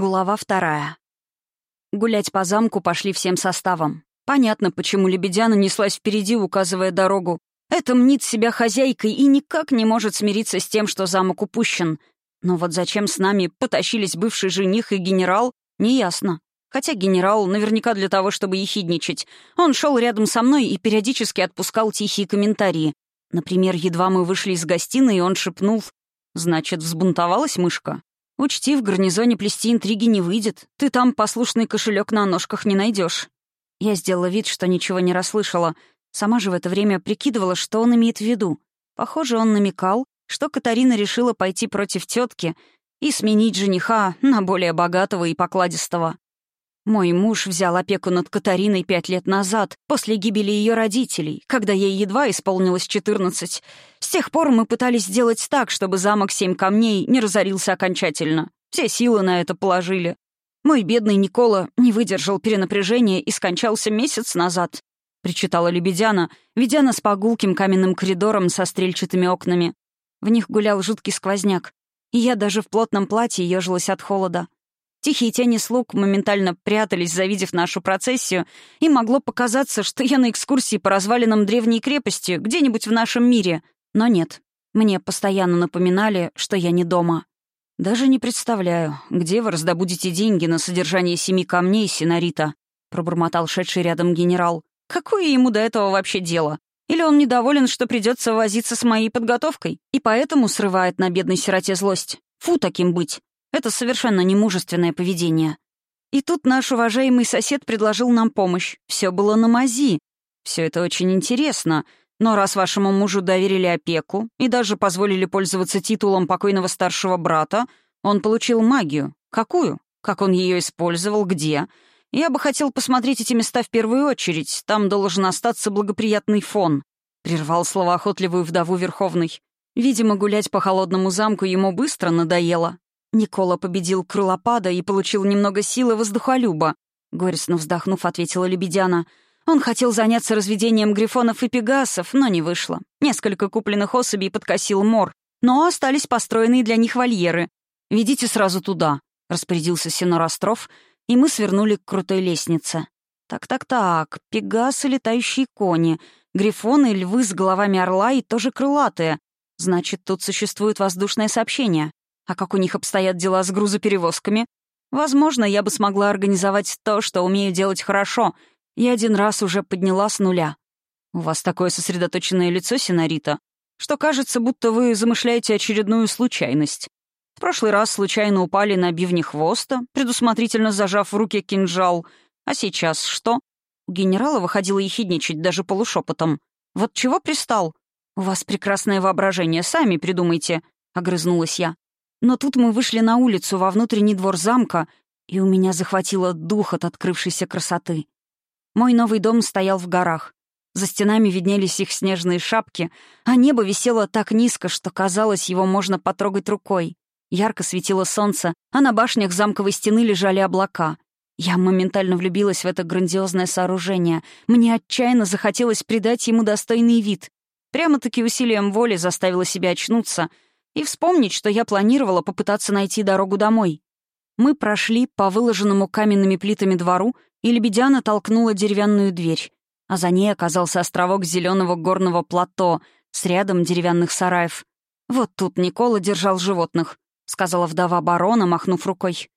Глава вторая. Гулять по замку пошли всем составом. Понятно, почему Лебедяна неслась впереди, указывая дорогу. Это мнит себя хозяйкой и никак не может смириться с тем, что замок упущен. Но вот зачем с нами потащились бывший жених и генерал, неясно. Хотя генерал наверняка для того, чтобы ехидничать. Он шел рядом со мной и периодически отпускал тихие комментарии. Например, едва мы вышли из гостиной, он шепнул «Значит, взбунтовалась мышка?» Учти, в гарнизоне плести интриги не выйдет. Ты там послушный кошелек на ножках не найдешь. Я сделала вид, что ничего не расслышала. Сама же в это время прикидывала, что он имеет в виду. Похоже, он намекал, что Катарина решила пойти против тетки и сменить жениха на более богатого и покладистого. Мой муж взял опеку над Катариной пять лет назад, после гибели ее родителей, когда ей едва исполнилось четырнадцать. С тех пор мы пытались сделать так, чтобы замок Семь Камней не разорился окончательно. Все силы на это положили. Мой бедный Никола не выдержал перенапряжения и скончался месяц назад, — причитала Лебедяна, ведя нас по гулким каменным коридорам со стрельчатыми окнами. В них гулял жуткий сквозняк, и я даже в плотном платье ежилась от холода. Тихие тени слуг моментально прятались, завидев нашу процессию, и могло показаться, что я на экскурсии по развалинам древней крепости где-нибудь в нашем мире. Но нет. Мне постоянно напоминали, что я не дома. «Даже не представляю, где вы раздобудете деньги на содержание семи камней, Синарита», — пробормотал шедший рядом генерал. «Какое ему до этого вообще дело? Или он недоволен, что придется возиться с моей подготовкой, и поэтому срывает на бедной сироте злость? Фу, таким быть. Это совершенно немужественное поведение. И тут наш уважаемый сосед предложил нам помощь. Все было на мази. Все это очень интересно. Но раз вашему мужу доверили опеку и даже позволили пользоваться титулом покойного старшего брата, он получил магию. Какую? Как он ее использовал? Где? Я бы хотел посмотреть эти места в первую очередь. Там должен остаться благоприятный фон. Прервал словоохотливую вдову Верховный. Видимо, гулять по холодному замку ему быстро надоело. Никола победил крылопада и получил немного силы воздухолюба. Горестно вздохнув, ответила Лебедяна. Он хотел заняться разведением грифонов и пегасов, но не вышло. Несколько купленных особей подкосил мор, но остались построенные для них вольеры. «Ведите сразу туда», — распорядился Синор Остров, и мы свернули к крутой лестнице. Так-так-так, пегасы — летающие кони, грифоны — львы с головами орла и тоже крылатые. Значит, тут существует воздушное сообщение. А как у них обстоят дела с грузоперевозками? Возможно, я бы смогла организовать то, что умею делать хорошо. Я один раз уже подняла с нуля. У вас такое сосредоточенное лицо, Синарита, что кажется, будто вы замышляете очередную случайность. В прошлый раз случайно упали на бивни хвоста, предусмотрительно зажав в руке кинжал. А сейчас что? У генерала выходило ехидничать даже полушепотом. «Вот чего пристал? У вас прекрасное воображение, сами придумайте», — огрызнулась я. Но тут мы вышли на улицу, во внутренний двор замка, и у меня захватило дух от открывшейся красоты. Мой новый дом стоял в горах. За стенами виднелись их снежные шапки, а небо висело так низко, что казалось, его можно потрогать рукой. Ярко светило солнце, а на башнях замковой стены лежали облака. Я моментально влюбилась в это грандиозное сооружение. Мне отчаянно захотелось придать ему достойный вид. Прямо-таки усилием воли заставила себя очнуться — и вспомнить, что я планировала попытаться найти дорогу домой. Мы прошли по выложенному каменными плитами двору, и Лебедяна толкнула деревянную дверь, а за ней оказался островок зеленого горного плато с рядом деревянных сараев. «Вот тут Никола держал животных», — сказала вдова барона, махнув рукой.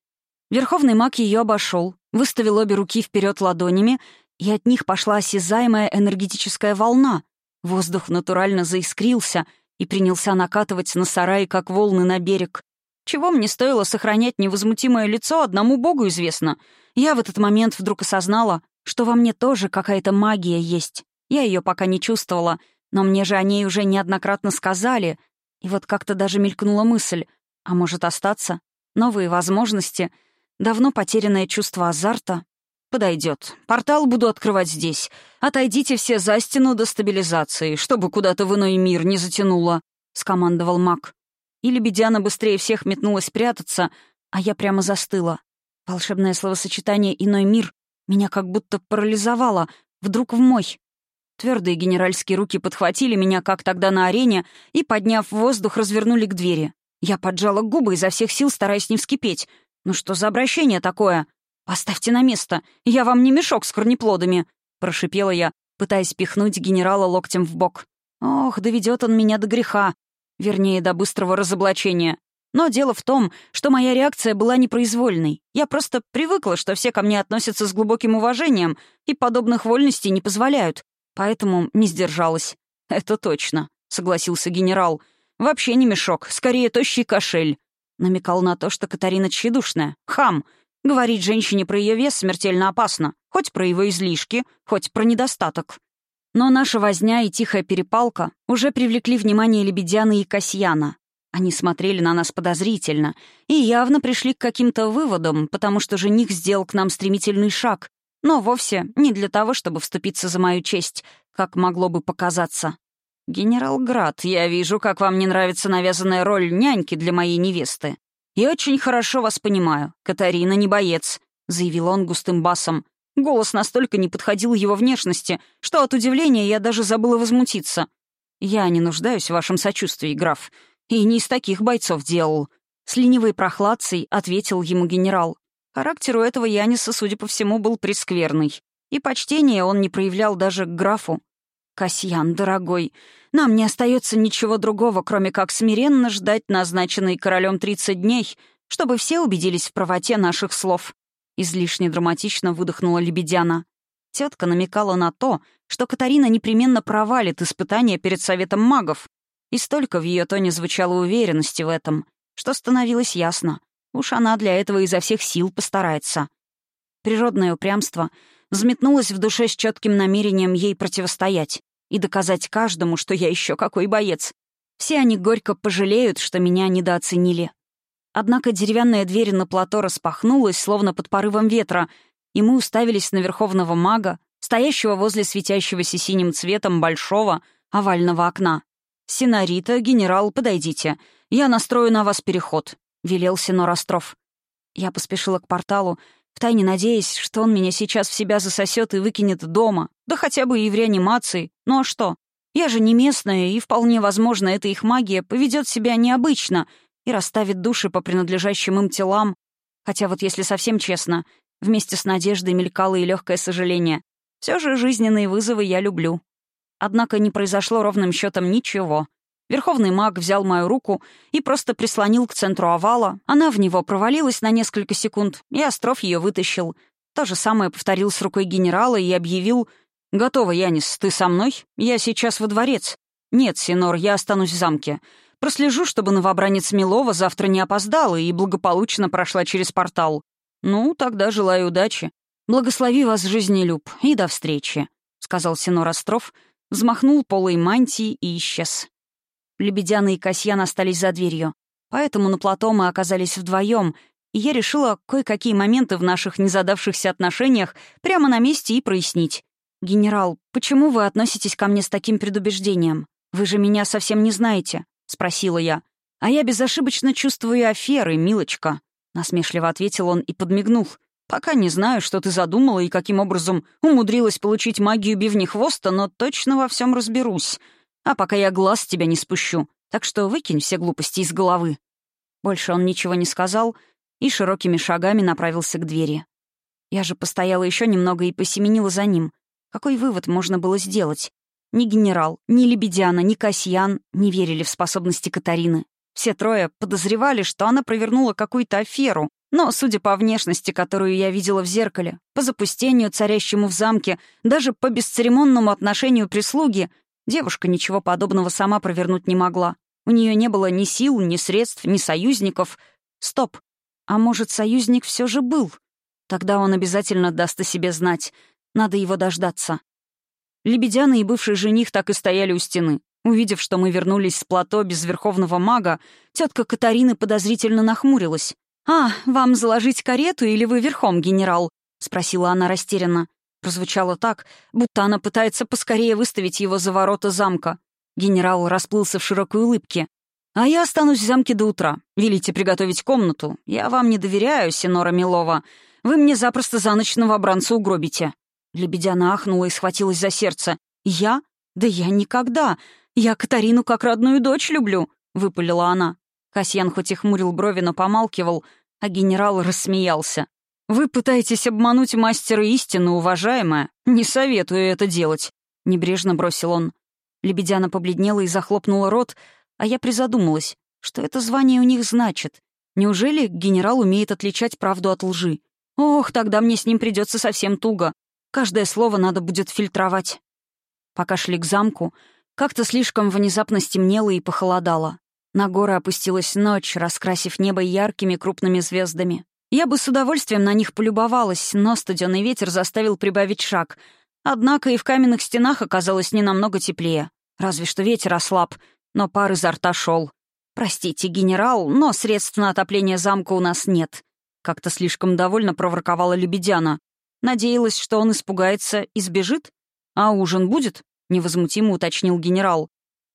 Верховный маг ее обошел, выставил обе руки вперед ладонями, и от них пошла осязаемая энергетическая волна. Воздух натурально заискрился — и принялся накатывать на сарай, как волны на берег. Чего мне стоило сохранять невозмутимое лицо, одному богу известно. Я в этот момент вдруг осознала, что во мне тоже какая-то магия есть. Я ее пока не чувствовала, но мне же о ней уже неоднократно сказали. И вот как-то даже мелькнула мысль, а может остаться? Новые возможности, давно потерянное чувство азарта. Подойдет. Портал буду открывать здесь. Отойдите все за стену до стабилизации, чтобы куда-то в иной мир не затянуло», — скомандовал маг. И Лебедяна быстрее всех метнулась прятаться, а я прямо застыла. Волшебное словосочетание «иной мир» меня как будто парализовало, вдруг в мой. Твердые генеральские руки подхватили меня, как тогда на арене, и, подняв воздух, развернули к двери. Я поджала губы изо всех сил, стараясь не вскипеть. «Ну что за обращение такое? Поставьте на место, я вам не мешок с корнеплодами», — прошипела я, пытаясь пихнуть генерала локтем в бок. «Ох, доведет он меня до греха. Вернее, до быстрого разоблачения. Но дело в том, что моя реакция была непроизвольной. Я просто привыкла, что все ко мне относятся с глубоким уважением и подобных вольностей не позволяют. Поэтому не сдержалась. «Это точно», — согласился генерал. «Вообще не мешок, скорее тощий кошель». Намекал на то, что Катарина тщедушная. Хам. Говорить женщине про ее вес смертельно опасно. Хоть про его излишки, хоть про недостаток. Но наша возня и тихая перепалка уже привлекли внимание Лебедяна и Касьяна. Они смотрели на нас подозрительно и явно пришли к каким-то выводам, потому что жених сделал к нам стремительный шаг, но вовсе не для того, чтобы вступиться за мою честь, как могло бы показаться. «Генерал Град, я вижу, как вам не нравится навязанная роль няньки для моей невесты. И очень хорошо вас понимаю. Катарина не боец», — заявил он густым басом. Голос настолько не подходил его внешности, что от удивления я даже забыла возмутиться. «Я не нуждаюсь в вашем сочувствии, граф. И не из таких бойцов делал. С ленивой прохладцей ответил ему генерал. Характер у этого Яниса, судя по всему, был прескверный. И почтения он не проявлял даже к графу. «Касьян, дорогой, нам не остается ничего другого, кроме как смиренно ждать назначенный королем 30 дней, чтобы все убедились в правоте наших слов». Излишне драматично выдохнула Лебедяна. Тетка намекала на то, что Катарина непременно провалит испытание перед Советом магов, и столько в ее тоне звучало уверенности в этом, что становилось ясно. Уж она для этого изо всех сил постарается. Природное упрямство взметнулось в душе с четким намерением ей противостоять и доказать каждому, что я еще какой боец. Все они горько пожалеют, что меня недооценили. Однако деревянная дверь на плато распахнулась, словно под порывом ветра, и мы уставились на верховного мага, стоящего возле светящегося синим цветом большого овального окна. «Синарита, генерал, подойдите. Я настрою на вас переход», — велел Синор Остров. Я поспешила к порталу, втайне надеясь, что он меня сейчас в себя засосет и выкинет дома, да хотя бы и в реанимации. Ну а что? Я же не местная, и вполне возможно, эта их магия поведет себя необычно и расставит души по принадлежащим им телам. Хотя вот если совсем честно, вместе с надеждой мелькало и легкое сожаление. Все же жизненные вызовы я люблю. Однако не произошло ровным счетом ничего. Верховный маг взял мою руку и просто прислонил к центру овала. Она в него провалилась на несколько секунд, и Остров ее вытащил. То же самое повторил с рукой генерала и объявил «Готово, Янис, ты со мной? Я сейчас во дворец». «Нет, Синор, я останусь в замке. Прослежу, чтобы новобранец Милова завтра не опоздала и благополучно прошла через портал. Ну, тогда желаю удачи. Благослови вас, жизнелюб, и до встречи», — сказал Синор Остров, — взмахнул полой мантии и исчез. Лебедяна и Касьян остались за дверью, поэтому на плато мы оказались вдвоем, и я решила кое-какие моменты в наших незадавшихся отношениях прямо на месте и прояснить. «Генерал, почему вы относитесь ко мне с таким предубеждением? Вы же меня совсем не знаете», — спросила я. «А я безошибочно чувствую аферы, милочка», — насмешливо ответил он и подмигнул. Пока не знаю, что ты задумала и каким образом умудрилась получить магию бивни хвоста, но точно во всем разберусь. А пока я глаз с тебя не спущу, так что выкинь все глупости из головы». Больше он ничего не сказал и широкими шагами направился к двери. Я же постояла еще немного и посеменила за ним. Какой вывод можно было сделать? Ни генерал, ни Лебедяна, ни Касьян не верили в способности Катарины. Все трое подозревали, что она провернула какую-то аферу, но, судя по внешности, которую я видела в зеркале, по запустению, царящему в замке, даже по бесцеремонному отношению прислуги, девушка ничего подобного сама провернуть не могла. У нее не было ни сил, ни средств, ни союзников. Стоп. А может, союзник все же был? Тогда он обязательно даст о себе знать. Надо его дождаться. Лебедяна и бывший жених так и стояли у стены. Увидев, что мы вернулись с плато без верховного мага, тетка Катарины подозрительно нахмурилась. «А, вам заложить карету или вы верхом, генерал?» — спросила она растерянно. Прозвучало так, будто она пытается поскорее выставить его за ворота замка. Генерал расплылся в широкой улыбке. «А я останусь в замке до утра. Велите приготовить комнату. Я вам не доверяю, Синора Милова. Вы мне запросто за ночь новобранца угробите». Лебедяна ахнула и схватилась за сердце. «Я? Да я никогда. Я Катарину как родную дочь люблю», — выпалила она. Касьян хоть и хмурил брови, но помалкивал. А генерал рассмеялся. «Вы пытаетесь обмануть мастера истины, уважаемая. Не советую это делать», — небрежно бросил он. Лебедяна побледнела и захлопнула рот, а я призадумалась, что это звание у них значит. Неужели генерал умеет отличать правду от лжи? Ох, тогда мне с ним придется совсем туго. Каждое слово надо будет фильтровать. Пока шли к замку, как-то слишком внезапно стемнело и похолодало. На горы опустилась ночь, раскрасив небо яркими крупными звездами. Я бы с удовольствием на них полюбовалась, но студеный ветер заставил прибавить шаг. Однако и в каменных стенах оказалось не намного теплее. Разве что ветер ослаб, но пар изо рта шел. «Простите, генерал, но средств на отопление замка у нас нет». Как-то слишком довольно проворковала Лебедяна. Надеялась, что он испугается и сбежит? «А ужин будет?» — невозмутимо уточнил генерал.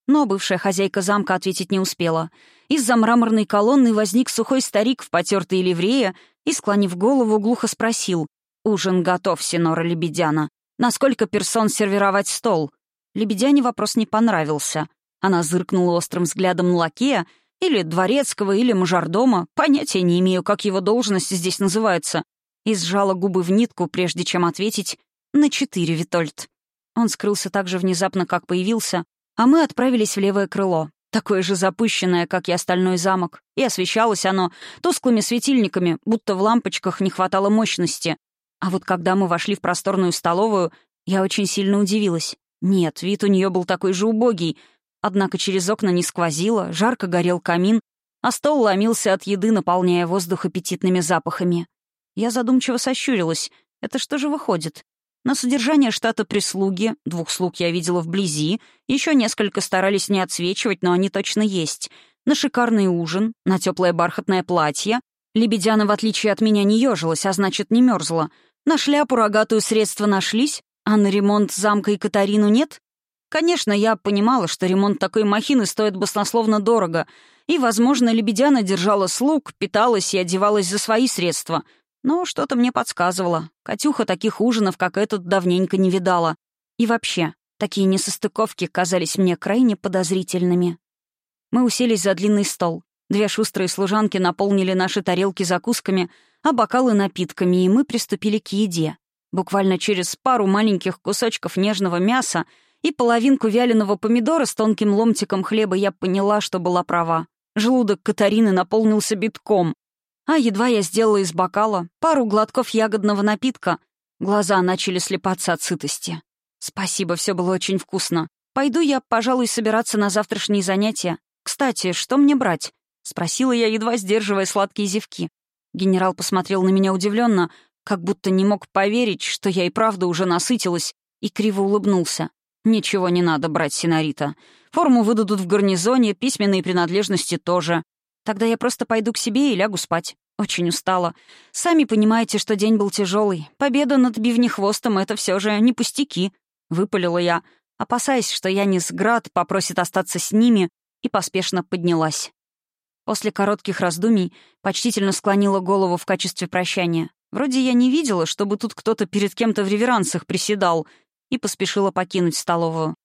Но бывшая хозяйка замка ответить не успела. Из-за мраморной колонны возник сухой старик в потертой ливрее и, склонив голову, глухо спросил. «Ужин готов, Синора Лебедяна. Насколько персон сервировать стол?» Лебедяне вопрос не понравился. Она зыркнула острым взглядом на лакея, или дворецкого, или мажордома, понятия не имею, как его должность здесь называется, и сжала губы в нитку, прежде чем ответить «на четыре, Витольд». Он скрылся так же внезапно, как появился, а мы отправились в левое крыло, такое же запущенное, как и остальной замок, и освещалось оно тусклыми светильниками, будто в лампочках не хватало мощности. А вот когда мы вошли в просторную столовую, я очень сильно удивилась. Нет, вид у нее был такой же убогий, однако через окна не сквозило, жарко горел камин, а стол ломился от еды, наполняя воздух аппетитными запахами. Я задумчиво сощурилась. Это что же выходит? На содержание штата прислуги, двух слуг я видела вблизи, еще несколько старались не отсвечивать, но они точно есть. На шикарный ужин, на теплое бархатное платье. Лебедяна, в отличие от меня, не ежилась, а значит, не мерзла. На шляпу рогатую средства нашлись, а на ремонт замка и Катарину нет? Конечно, я понимала, что ремонт такой махины стоит баснословно дорого, и, возможно, Лебедяна держала слуг, питалась и одевалась за свои средства — но что-то мне подсказывало. Катюха таких ужинов, как этот, давненько не видала. И вообще, такие несостыковки казались мне крайне подозрительными. Мы уселись за длинный стол. Две шустрые служанки наполнили наши тарелки закусками, а бокалы — напитками, и мы приступили к еде. Буквально через пару маленьких кусочков нежного мяса и половинку вяленого помидора с тонким ломтиком хлеба я поняла, что была права. Желудок Катарины наполнился битком. А едва я сделала из бокала пару глотков ягодного напитка, глаза начали слепаться от сытости. Спасибо, все было очень вкусно. Пойду я, пожалуй, собираться на завтрашние занятия. Кстати, что мне брать? Спросила я, едва сдерживая сладкие зевки. Генерал посмотрел на меня удивленно, как будто не мог поверить, что я и правда уже насытилась, и криво улыбнулся. «Ничего не надо брать, Синарита. Форму выдадут в гарнизоне, письменные принадлежности тоже. Тогда я просто пойду к себе и лягу спать. Очень устала. Сами понимаете, что день был тяжелый. Победа над бивнехвостом — это все же не пустяки. Выпалила я, опасаясь, что Янис Град попросит остаться с ними, и поспешно поднялась. После коротких раздумий почтительно склонила голову в качестве прощания. Вроде я не видела, чтобы тут кто-то перед кем-то в реверансах приседал, и поспешила покинуть столовую.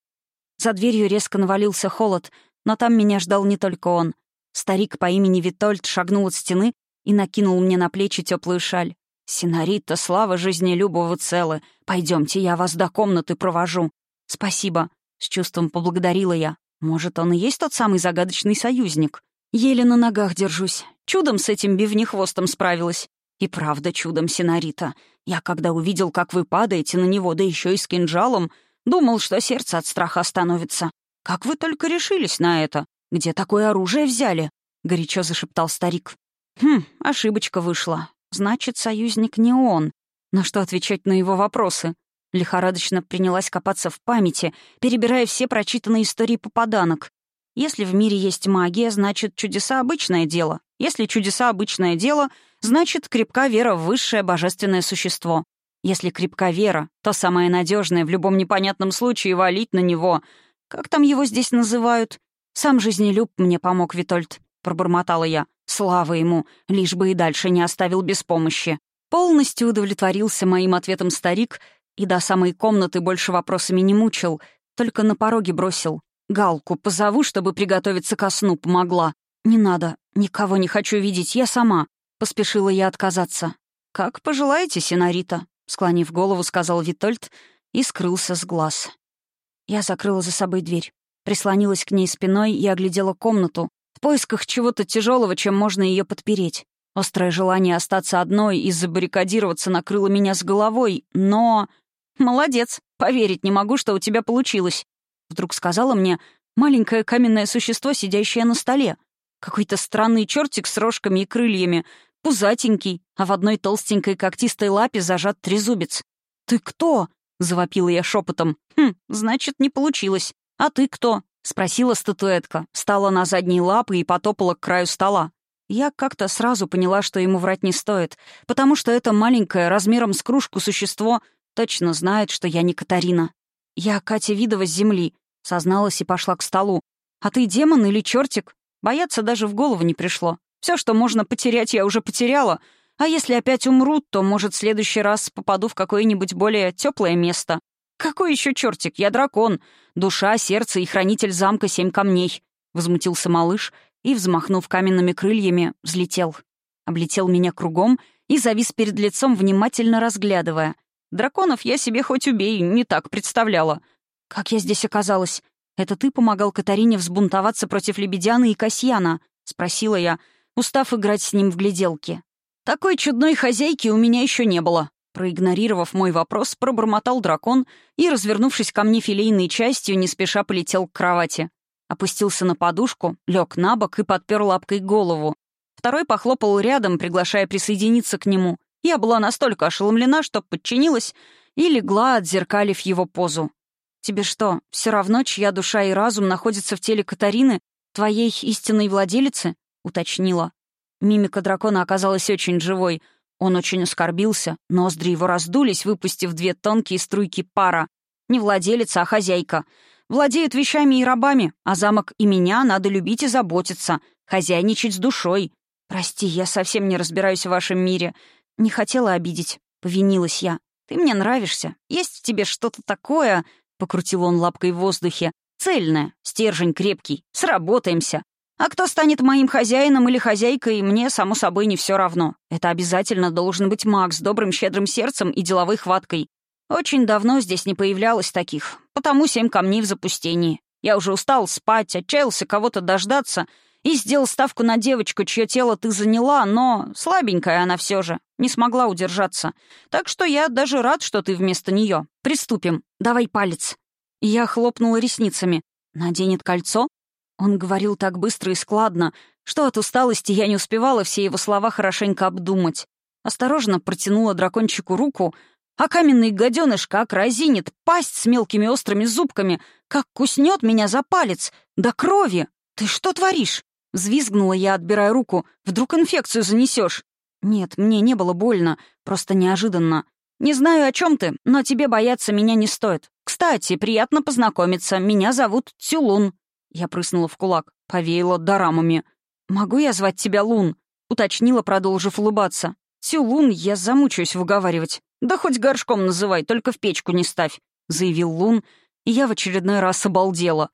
За дверью резко навалился холод, но там меня ждал не только он. Старик по имени Витольд шагнул от стены и накинул мне на плечи теплую шаль. «Синарита, слава жизни любого целы. Пойдемте, я вас до комнаты провожу». «Спасибо», — с чувством поблагодарила я. «Может, он и есть тот самый загадочный союзник?» Еле на ногах держусь. Чудом с этим бивнехвостом справилась. И правда чудом, Синарита. Я когда увидел, как вы падаете на него, да еще и с кинжалом, думал, что сердце от страха остановится. Как вы только решились на это? «Где такое оружие взяли?» — горячо зашептал старик. «Хм, ошибочка вышла. Значит, союзник не он. На что отвечать на его вопросы?» Лихорадочно принялась копаться в памяти, перебирая все прочитанные истории попаданок. Если в мире есть магия, значит, чудеса — обычное дело. Если чудеса — обычное дело, значит, крепка вера в высшее божественное существо. Если крепка вера, то самое надежное в любом непонятном случае валить на него. Как там его здесь называют? «Сам жизнелюб мне помог, Витольд», — пробормотала я. «Слава ему, лишь бы и дальше не оставил без помощи». Полностью удовлетворился моим ответом старик и до самой комнаты больше вопросами не мучил, только на пороге бросил. «Галку позову, чтобы приготовиться ко сну помогла». «Не надо, никого не хочу видеть, я сама». Поспешила я отказаться. «Как пожелаете, синорита», — склонив голову, сказал Витольд и скрылся с глаз. Я закрыла за собой дверь, прислонилась к ней спиной и оглядела комнату, в поисках чего-то тяжелого, чем можно ее подпереть. Острое желание остаться одной и забаррикадироваться накрыло меня с головой, но... «Молодец, поверить не могу, что у тебя получилось», — вдруг сказала мне маленькое каменное существо, сидящее на столе. Какой-то странный чертик с рожками и крыльями, пузатенький, а в одной толстенькой когтистой лапе зажат трезубец. «Ты кто?» — завопила я шепотом. «Хм, значит, не получилось. А ты кто?» — спросила статуэтка, встала на задние лапы и потопала к краю стола. Я как-то сразу поняла, что ему врать не стоит, потому что это маленькое, размером с кружку существо точно знает, что я не Катарина. Я Катя Видова с земли, созналась и пошла к столу. А ты демон или чертик? Бояться даже в голову не пришло. Все, что можно потерять, я уже потеряла. А если опять умру, то, может, в следующий раз попаду в какое-нибудь более теплое место. Какой еще чертик? Я дракон. Душа, сердце и хранитель замка семь камней. Возмутился малыш и, взмахнув каменными крыльями, взлетел. Облетел меня кругом и завис перед лицом, внимательно разглядывая. Драконов я себе хоть убей, не так представляла. Как я здесь оказалась? Это ты помогал Катарине взбунтоваться против Лебедяны и Касьяна? Спросила я, устав играть с ним в гляделки. Такой чудной хозяйки у меня еще не было. Проигнорировав мой вопрос, пробормотал дракон и, развернувшись ко мне филейной частью, не спеша полетел к кровати опустился на подушку, лег на бок и подпер лапкой голову. Второй похлопал рядом, приглашая присоединиться к нему. Я была настолько ошеломлена, что подчинилась и легла, отзеркалив его позу. «Тебе что, все равно, чья душа и разум находятся в теле Катарины, твоей истинной владелицы?» — уточнила. Мимика дракона оказалась очень живой. Он очень оскорбился, ноздри его раздулись, выпустив две тонкие струйки пара. Не владелица, а хозяйка — Владеют вещами и рабами, а замок и меня надо любить и заботиться, хозяйничать с душой. Прости, я совсем не разбираюсь в вашем мире. Не хотела обидеть, повинилась я. Ты мне нравишься. Есть в тебе что-то такое, покрутил он лапкой в воздухе. Цельное, стержень крепкий. Сработаемся. А кто станет моим хозяином или хозяйкой, мне, само собой, не все равно. Это обязательно должен быть маг с добрым щедрым сердцем и деловой хваткой. Очень давно здесь не появлялось таких, потому семь камней в запустении. Я уже устал спать, отчаялся кого-то дождаться и сделал ставку на девочку, чье тело ты заняла, но слабенькая она все же, не смогла удержаться. Так что я даже рад, что ты вместо нее. Приступим. Давай палец. Я хлопнула ресницами. Наденет кольцо? Он говорил так быстро и складно, что от усталости я не успевала все его слова хорошенько обдумать. Осторожно протянула дракончику руку — а каменный гаденыш как разинет, пасть с мелкими острыми зубками, как куснет меня за палец, до крови. Ты что творишь? Взвизгнула я, отбирая руку. Вдруг инфекцию занесешь? Нет, мне не было больно, просто неожиданно. Не знаю, о чем ты, но тебе бояться меня не стоит. Кстати, приятно познакомиться. Меня зовут Тюлун. Я прыснула в кулак, повеяла дорамами. «Могу я звать тебя Лун?» — уточнила, продолжив улыбаться. «Тюлун я замучаюсь выговаривать. «Да хоть горшком называй, только в печку не ставь», — заявил Лун, и я в очередной раз обалдела.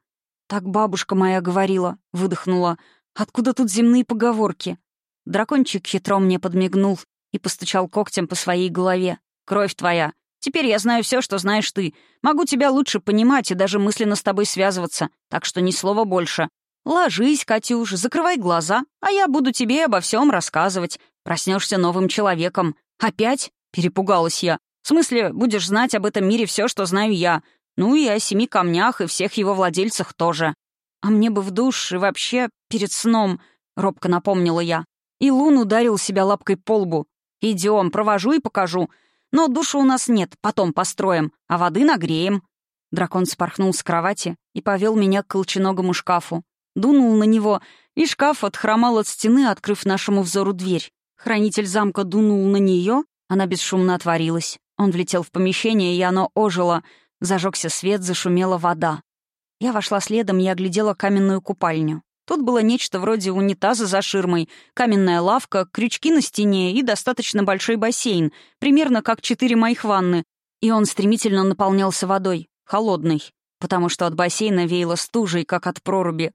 «Так бабушка моя говорила», — выдохнула. «Откуда тут земные поговорки?» Дракончик хитро мне подмигнул и постучал когтем по своей голове. «Кровь твоя. Теперь я знаю все, что знаешь ты. Могу тебя лучше понимать и даже мысленно с тобой связываться, так что ни слова больше. Ложись, Катюш, закрывай глаза, а я буду тебе обо всем рассказывать. Проснешься новым человеком. Опять? Перепугалась я. «В смысле, будешь знать об этом мире все, что знаю я. Ну и о семи камнях и всех его владельцах тоже. А мне бы в душ и вообще перед сном», — робко напомнила я. И Лун ударил себя лапкой по лбу. «Идем, провожу и покажу. Но душа у нас нет, потом построим, а воды нагреем». Дракон спорхнул с кровати и повел меня к колченогому шкафу. Дунул на него, и шкаф отхромал от стены, открыв нашему взору дверь. Хранитель замка дунул на нее, она бесшумно отворилась. Он влетел в помещение, и оно ожило. Зажегся свет, зашумела вода. Я вошла следом и оглядела каменную купальню. Тут было нечто вроде унитаза за ширмой, каменная лавка, крючки на стене и достаточно большой бассейн, примерно как четыре моих ванны. И он стремительно наполнялся водой, холодной, потому что от бассейна веяло стужей, как от проруби.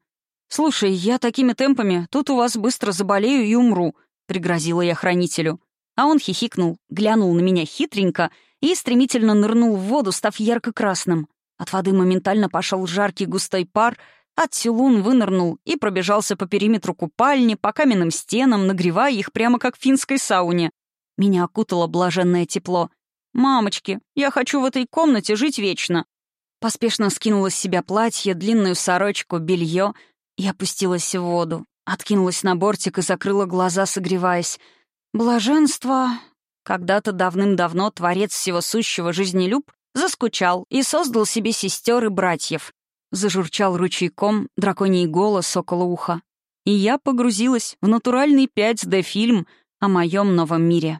«Слушай, я такими темпами, тут у вас быстро заболею и умру», — пригрозила я хранителю. А он хихикнул, глянул на меня хитренько и стремительно нырнул в воду, став ярко-красным. От воды моментально пошел жаркий густой пар, от Силун вынырнул и пробежался по периметру купальни, по каменным стенам, нагревая их прямо как в финской сауне. Меня окутало блаженное тепло. «Мамочки, я хочу в этой комнате жить вечно!» Поспешно скинула с себя платье, длинную сорочку, белье и опустилась в воду. Откинулась на бортик и закрыла глаза, согреваясь. Блаженство. Когда-то давным-давно творец всего сущего жизнелюб заскучал и создал себе сестер и братьев. Зажурчал ручейком драконий голос около уха. И я погрузилась в натуральный 5D-фильм о моем новом мире.